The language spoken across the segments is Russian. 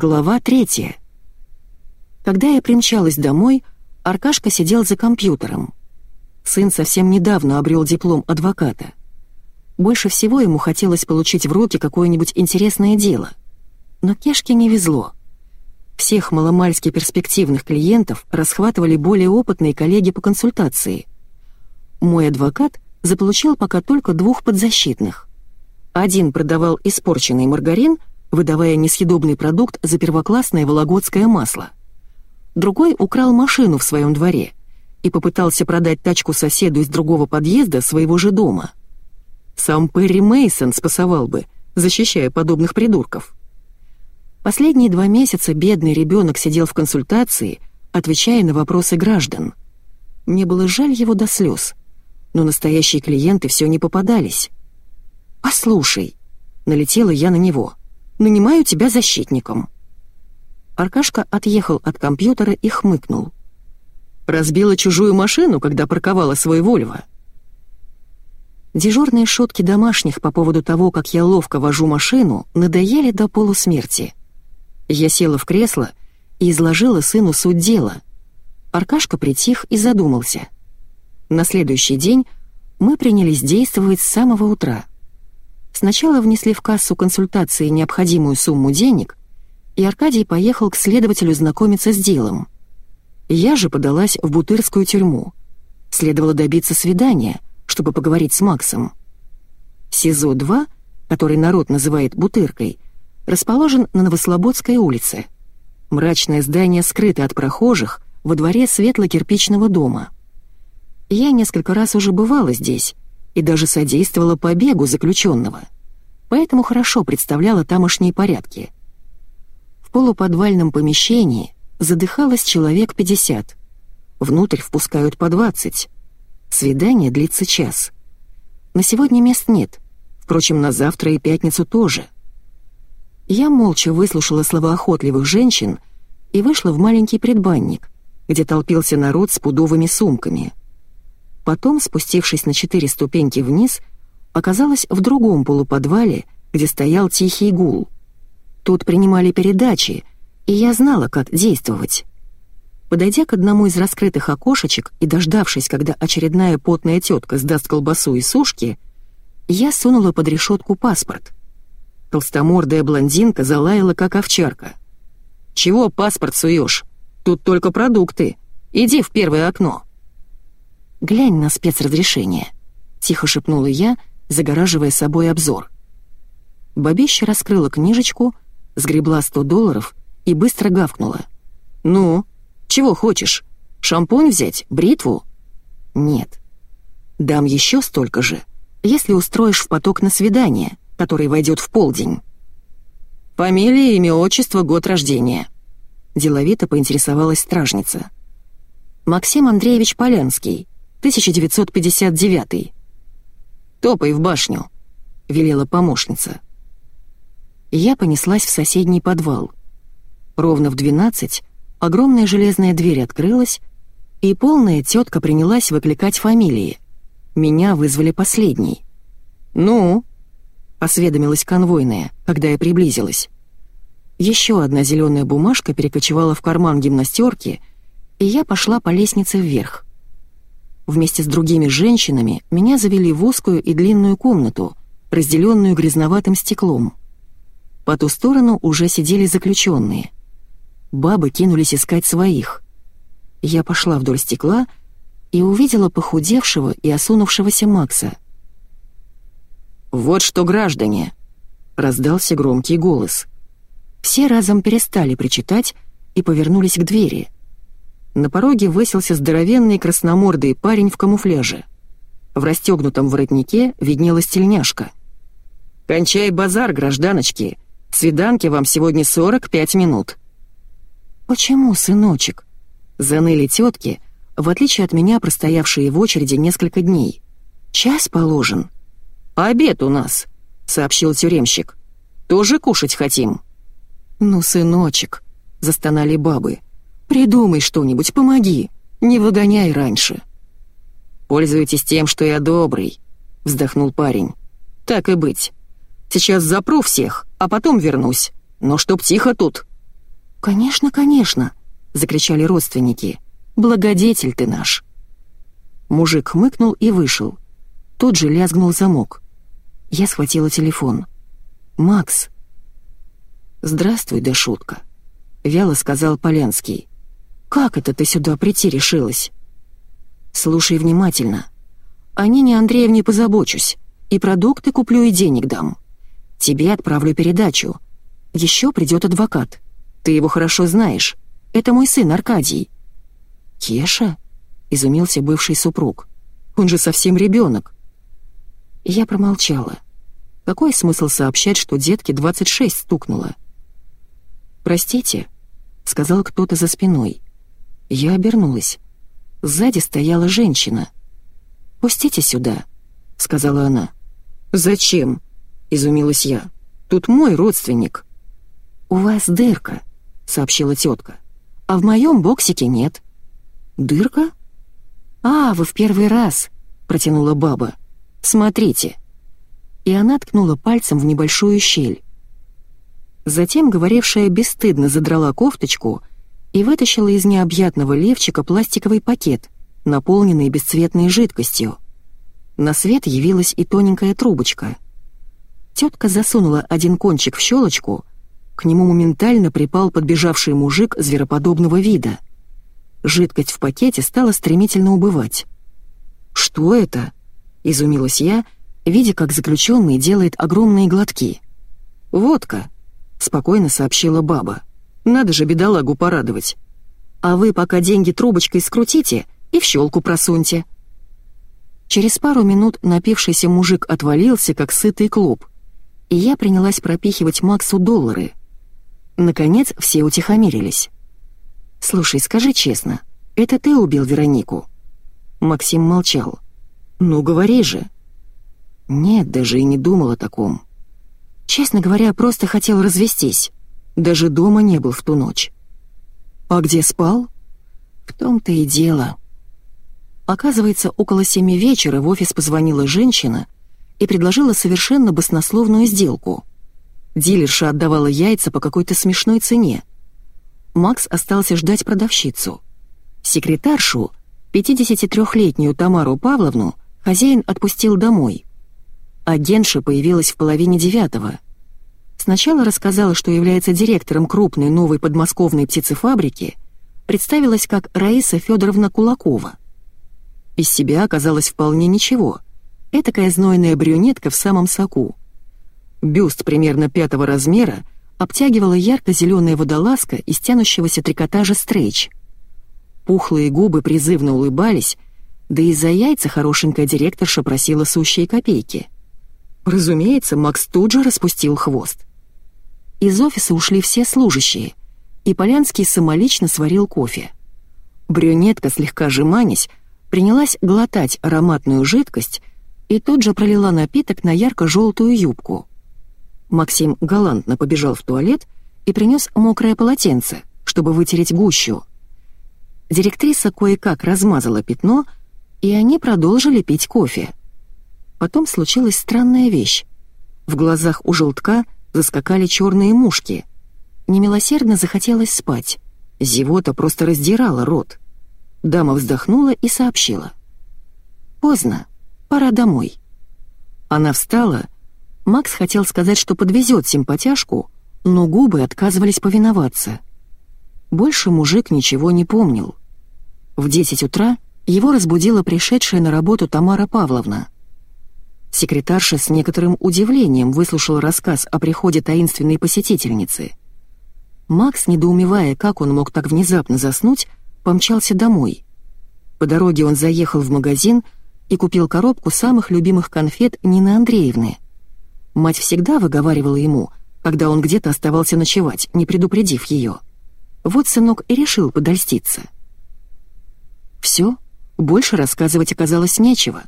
Глава третья. Когда я примчалась домой, Аркашка сидел за компьютером. Сын совсем недавно обрел диплом адвоката. Больше всего ему хотелось получить в руки какое-нибудь интересное дело. Но Кешке не везло. Всех маломальски перспективных клиентов расхватывали более опытные коллеги по консультации. Мой адвокат заполучил пока только двух подзащитных. Один продавал испорченный маргарин, выдавая несъедобный продукт за первоклассное вологодское масло. Другой украл машину в своем дворе и попытался продать тачку соседу из другого подъезда своего же дома. Сам Перри Мейсон спасовал бы, защищая подобных придурков. Последние два месяца бедный ребенок сидел в консультации, отвечая на вопросы граждан. Мне было жаль его до слез, но настоящие клиенты все не попадались. «Послушай», — налетела я на него, — «нанимаю тебя защитником». Аркашка отъехал от компьютера и хмыкнул. «Разбила чужую машину, когда парковала свой Вольво». Дежурные шутки домашних по поводу того, как я ловко вожу машину, надоели до полусмерти. Я села в кресло и изложила сыну суть дела. Аркашка притих и задумался. На следующий день мы принялись действовать с самого утра. Сначала внесли в кассу консультации необходимую сумму денег, и Аркадий поехал к следователю знакомиться с делом. Я же подалась в Бутырскую тюрьму. Следовало добиться свидания, чтобы поговорить с Максом. СИЗО-2, который народ называет Бутыркой, расположен на Новослободской улице. Мрачное здание скрыто от прохожих во дворе светло-кирпичного дома. Я несколько раз уже бывала здесь и даже содействовала побегу заключенного, поэтому хорошо представляла тамошние порядки. В полуподвальном помещении задыхалось человек 50. Внутрь впускают по 20. Свидание длится час. На сегодня мест нет, впрочем, на завтра и пятницу тоже — я молча выслушала слова охотливых женщин и вышла в маленький предбанник, где толпился народ с пудовыми сумками. Потом, спустившись на четыре ступеньки вниз, оказалась в другом полуподвале, где стоял тихий гул. Тут принимали передачи, и я знала, как действовать. Подойдя к одному из раскрытых окошечек и дождавшись, когда очередная потная тетка сдаст колбасу и сушки, я сунула под решетку паспорт — Толстомордая блондинка залаяла, как овчарка. «Чего паспорт суешь? Тут только продукты. Иди в первое окно». «Глянь на спецразрешение», — тихо шепнула я, загораживая собой обзор. Бабища раскрыла книжечку, сгребла 100 долларов и быстро гавкнула. «Ну, чего хочешь? Шампунь взять? Бритву?» «Нет». «Дам еще столько же, если устроишь в поток на свидание», который войдет в полдень. Фамилия, имя, отчество, год рождения. Деловито поинтересовалась стражница. Максим Андреевич Полянский, 1959. «Топай в башню», — велела помощница. Я понеслась в соседний подвал. Ровно в 12 огромная железная дверь открылась, и полная тетка принялась выкликать фамилии. Меня вызвали последней. «Ну?» — осведомилась конвойная, когда я приблизилась. Еще одна зеленая бумажка перекочевала в карман гимнастерки, и я пошла по лестнице вверх. Вместе с другими женщинами меня завели в узкую и длинную комнату, разделенную грязноватым стеклом. По ту сторону уже сидели заключенные. Бабы кинулись искать своих. Я пошла вдоль стекла и увидела похудевшего и осунувшегося Макса — «Вот что, граждане!» — раздался громкий голос. Все разом перестали причитать и повернулись к двери. На пороге высился здоровенный красномордый парень в камуфляже. В расстегнутом воротнике виднелась тельняшка. «Кончай базар, гражданочки! Свиданки вам сегодня 45 минут!» «Почему, сыночек?» — заныли тетки, в отличие от меня, простоявшие в очереди несколько дней. «Час положен». «Обед у нас», — сообщил тюремщик. «Тоже кушать хотим». «Ну, сыночек», — застонали бабы, — «придумай что-нибудь, помоги, не выгоняй раньше». «Пользуйтесь тем, что я добрый», — вздохнул парень. «Так и быть. Сейчас запру всех, а потом вернусь. Но чтоб тихо тут. «Конечно, конечно!» — закричали родственники. «Благодетель ты наш!» Мужик хмыкнул и вышел. Тот же лязгнул замок. Я схватила телефон. «Макс!» «Здравствуй, да шутка!» — вяло сказал Полянский. «Как это ты сюда прийти решилась?» «Слушай внимательно. О Нине Андреевне позабочусь. И продукты куплю, и денег дам. Тебе отправлю передачу. Еще придет адвокат. Ты его хорошо знаешь. Это мой сын Аркадий». «Кеша?» — изумился бывший супруг. «Он же совсем ребенок. Я промолчала. Какой смысл сообщать, что детке 26 стукнуло? «Простите», — сказал кто-то за спиной. Я обернулась. Сзади стояла женщина. «Пустите сюда», — сказала она. «Зачем?» — изумилась я. «Тут мой родственник». «У вас дырка», — сообщила тетка. «А в моем боксике нет». «Дырка?» «А, вы в первый раз», — протянула баба. «Смотрите». И она ткнула пальцем в небольшую щель. Затем говорившая бесстыдно задрала кофточку и вытащила из необъятного левчика пластиковый пакет, наполненный бесцветной жидкостью. На свет явилась и тоненькая трубочка. Тетка засунула один кончик в щелочку, к нему моментально припал подбежавший мужик звероподобного вида. Жидкость в пакете стала стремительно убывать. «Что это?» — изумилась я, видя, как заключенный делает огромные глотки. «Водка», — спокойно сообщила баба. «Надо же бедолагу порадовать. А вы пока деньги трубочкой скрутите и в щелку просуньте». Через пару минут напившийся мужик отвалился, как сытый клуб, и я принялась пропихивать Максу доллары. Наконец все утихомирились. «Слушай, скажи честно, это ты убил Веронику?» Максим молчал. «Ну, говори же». «Нет, даже и не думал о таком. Честно говоря, просто хотел развестись. Даже дома не был в ту ночь». «А где спал?» «В том-то и дело». Оказывается, около семи вечера в офис позвонила женщина и предложила совершенно баснословную сделку. Дилерша отдавала яйца по какой-то смешной цене. Макс остался ждать продавщицу. Секретаршу, 53-летнюю Тамару Павловну, хозяин отпустил домой. Агентша появилась в половине девятого. Сначала рассказала, что является директором крупной новой подмосковной птицефабрики, представилась как Раиса Федоровна Кулакова. Из себя оказалась вполне ничего. Этакая знойная брюнетка в самом соку. Бюст примерно пятого размера обтягивала ярко-зеленая водолазка из тянущегося трикотажа стрейч. Пухлые губы призывно улыбались, да и за яйца хорошенькая директорша просила сущие копейки. Разумеется, Макс тут же распустил хвост. Из офиса ушли все служащие, и Полянский самолично сварил кофе. Брюнетка, слегка жеманясь, принялась глотать ароматную жидкость и тут же пролила напиток на ярко-желтую юбку. Максим галантно побежал в туалет и принес мокрое полотенце, чтобы вытереть гущу. Директриса кое-как размазала пятно, и они продолжили пить кофе. Потом случилась странная вещь. В глазах у желтка заскакали черные мушки. Немилосердно захотелось спать. Зевота просто раздирала рот. Дама вздохнула и сообщила. «Поздно, пора домой». Она встала. Макс хотел сказать, что подвезет симпатяшку, но губы отказывались повиноваться. Больше мужик ничего не помнил. В 10 утра его разбудила пришедшая на работу Тамара Павловна. Секретарша с некоторым удивлением выслушала рассказ о приходе таинственной посетительницы. Макс, недоумевая, как он мог так внезапно заснуть, помчался домой. По дороге он заехал в магазин и купил коробку самых любимых конфет Нины Андреевны. Мать всегда выговаривала ему, когда он где-то оставался ночевать, не предупредив ее. Вот сынок и решил подольститься. Все, больше рассказывать оказалось нечего.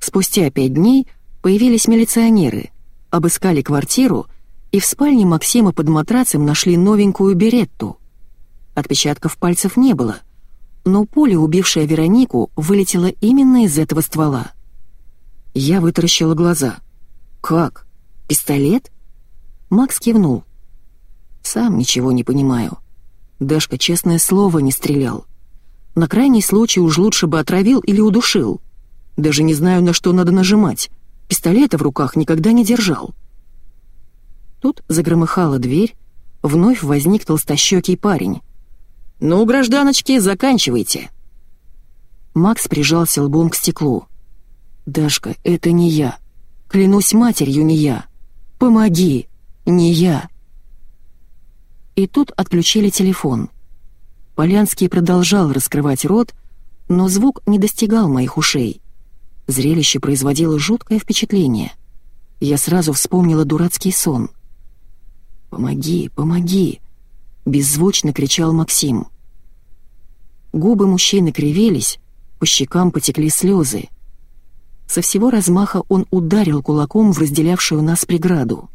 Спустя пять дней появились милиционеры, обыскали квартиру и в спальне Максима под матрацем нашли новенькую беретту. Отпечатков пальцев не было, но пуля, убившая Веронику, вылетела именно из этого ствола. Я вытаращила глаза. «Как? Пистолет?» Макс кивнул. Сам ничего не понимаю. Дашка, честное слово, не стрелял. На крайний случай уж лучше бы отравил или удушил. Даже не знаю, на что надо нажимать. Пистолета в руках никогда не держал. Тут загромыхала дверь, вновь возник толстощекий парень. «Ну, гражданочки, заканчивайте!» Макс прижался лбом к стеклу. «Дашка, это не я. Клянусь матерью, не я. Помоги, не я!» И тут отключили телефон. Полянский продолжал раскрывать рот, но звук не достигал моих ушей. Зрелище производило жуткое впечатление. Я сразу вспомнила дурацкий сон. «Помоги, помоги!» — беззвучно кричал Максим. Губы мужчины кривились, по щекам потекли слезы. Со всего размаха он ударил кулаком в разделявшую нас преграду.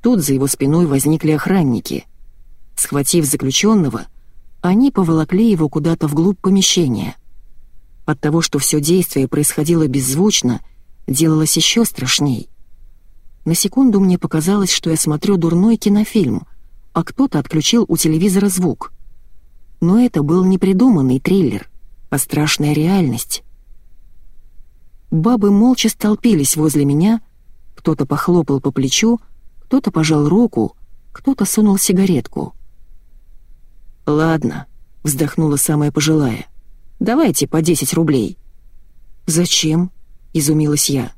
Тут за его спиной возникли охранники. Схватив заключенного, они поволокли его куда-то вглубь помещения. От того, что все действие происходило беззвучно, делалось еще страшней. На секунду мне показалось, что я смотрю дурной кинофильм, а кто-то отключил у телевизора звук. Но это был не придуманный триллер, а страшная реальность. Бабы молча столпились возле меня, кто-то похлопал по плечу, кто-то пожал руку, кто-то сунул сигаретку. «Ладно», — вздохнула самая пожилая, — «давайте по 10 рублей». «Зачем?» — изумилась я.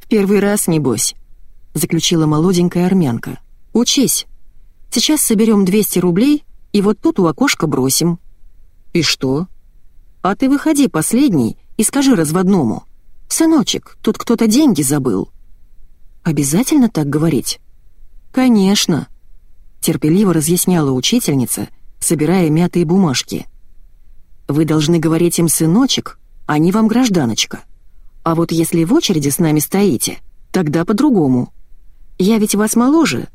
«В первый раз, небось», — заключила молоденькая армянка. «Учись. Сейчас соберем 200 рублей и вот тут у окошка бросим». «И что?» «А ты выходи последний и скажи разводному. Сыночек, тут кто-то деньги забыл». «Обязательно так говорить?» «Конечно», — терпеливо разъясняла учительница, собирая мятые бумажки. «Вы должны говорить им «сыночек», а не вам «гражданочка». А вот если в очереди с нами стоите, тогда по-другому». Я ведь вас моложе.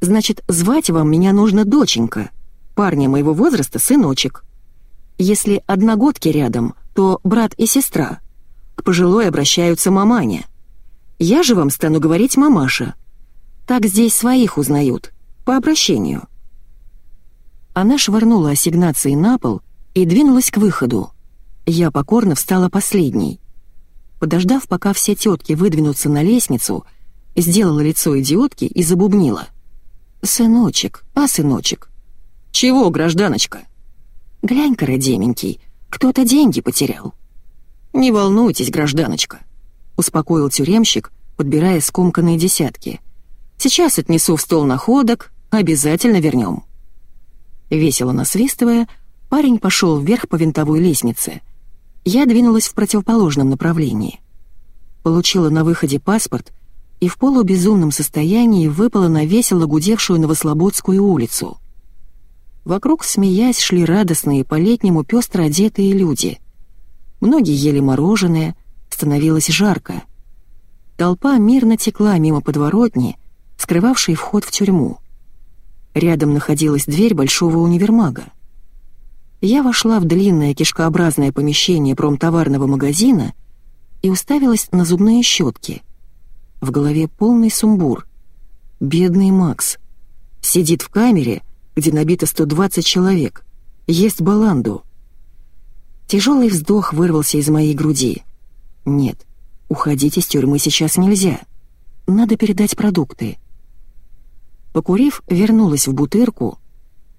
Значит, звать вам меня нужно доченька. Парня моего возраста — сыночек. Если одногодки рядом, то брат и сестра. К пожилой обращаются маманя. Я же вам стану говорить мамаша. Так здесь своих узнают, по обращению. Она швырнула ассигнации на пол и двинулась к выходу. Я покорно встала последней. Подождав, пока все тетки выдвинутся на лестницу — сделала лицо идиотки и забубнила. «Сыночек, а сыночек?» «Чего, гражданочка?» «Глянь-ка, родименький, кто-то деньги потерял». «Не волнуйтесь, гражданочка», — успокоил тюремщик, подбирая скомканные десятки. «Сейчас отнесу в стол находок, обязательно вернем». Весело насвистывая, парень пошел вверх по винтовой лестнице. Я двинулась в противоположном направлении. Получила на выходе паспорт — и в полубезумном состоянии выпала на весело гудевшую Новослободскую улицу. Вокруг, смеясь, шли радостные по-летнему пестро одетые люди. Многие ели мороженое, становилось жарко. Толпа мирно текла мимо подворотни, скрывавшей вход в тюрьму. Рядом находилась дверь большого универмага. Я вошла в длинное кишкообразное помещение промтоварного магазина и уставилась на зубные щетки — в голове полный сумбур. Бедный Макс. Сидит в камере, где набито 120 человек. Ест баланду. Тяжелый вздох вырвался из моей груди. Нет, уходить из тюрьмы сейчас нельзя. Надо передать продукты. Покурив, вернулась в бутырку.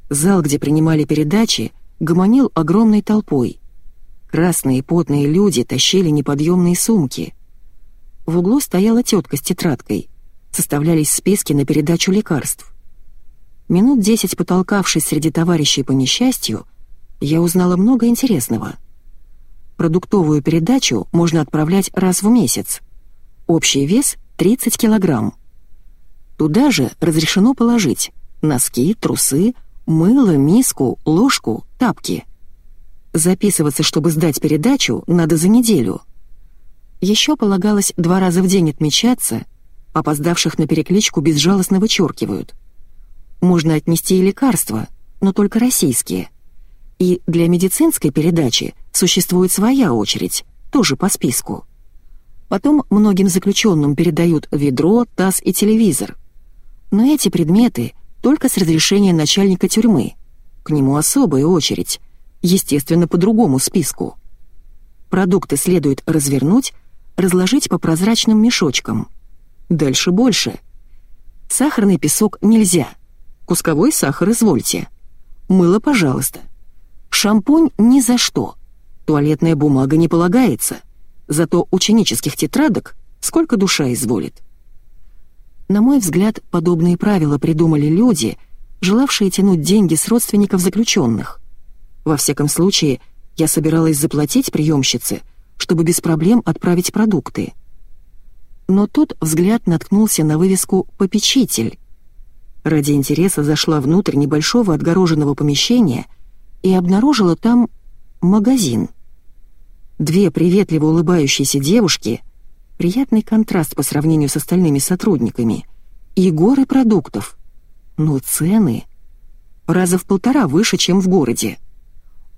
Зал, где принимали передачи, гомонил огромной толпой. Красные потные люди тащили неподъемные сумки — в углу стояла тетка с тетрадкой. Составлялись списки на передачу лекарств. Минут десять потолкавшись среди товарищей по несчастью, я узнала много интересного. Продуктовую передачу можно отправлять раз в месяц. Общий вес — 30 килограмм. Туда же разрешено положить носки, трусы, мыло, миску, ложку, тапки. Записываться, чтобы сдать передачу, надо за неделю — еще полагалось два раза в день отмечаться, опоздавших на перекличку безжалостно вычеркивают. Можно отнести и лекарства, но только российские. И для медицинской передачи существует своя очередь, тоже по списку. Потом многим заключенным передают ведро, таз и телевизор. Но эти предметы только с разрешения начальника тюрьмы. К нему особая очередь, естественно, по другому списку. Продукты следует развернуть, разложить по прозрачным мешочкам. Дальше больше. Сахарный песок нельзя. Кусковой сахар извольте. Мыло, пожалуйста. Шампунь ни за что. Туалетная бумага не полагается. Зато ученических тетрадок сколько душа изволит. На мой взгляд, подобные правила придумали люди, желавшие тянуть деньги с родственников заключенных. Во всяком случае, я собиралась заплатить приемщице, чтобы без проблем отправить продукты. Но тут взгляд наткнулся на вывеску «Попечитель». Ради интереса зашла внутрь небольшого отгороженного помещения и обнаружила там магазин. Две приветливо улыбающиеся девушки — Приятный контраст по сравнению с остальными сотрудниками. И горы продуктов. Но цены раза в полтора выше, чем в городе.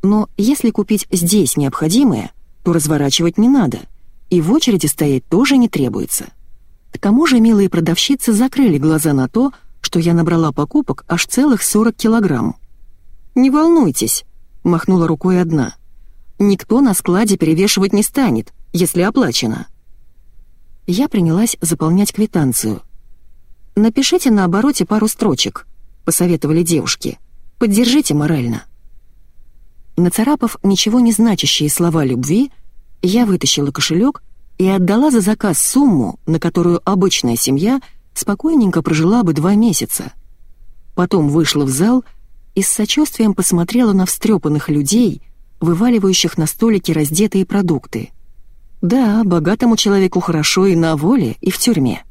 Но если купить здесь необходимое, то разворачивать не надо, и в очереди стоять тоже не требуется. К тому же милые продавщицы закрыли глаза на то, что я набрала покупок аж целых 40 килограмм. «Не волнуйтесь», — махнула рукой одна. «Никто на складе перевешивать не станет, если оплачено». Я принялась заполнять квитанцию. «Напишите на обороте пару строчек», — посоветовали девушки. «Поддержите морально». Нацарапав ничего не значащие слова любви, я вытащила кошелек и отдала за заказ сумму, на которую обычная семья спокойненько прожила бы два месяца. Потом вышла в зал и с сочувствием посмотрела на встрепанных людей, вываливающих на столики раздетые продукты. Да, богатому человеку хорошо и на воле, и в тюрьме.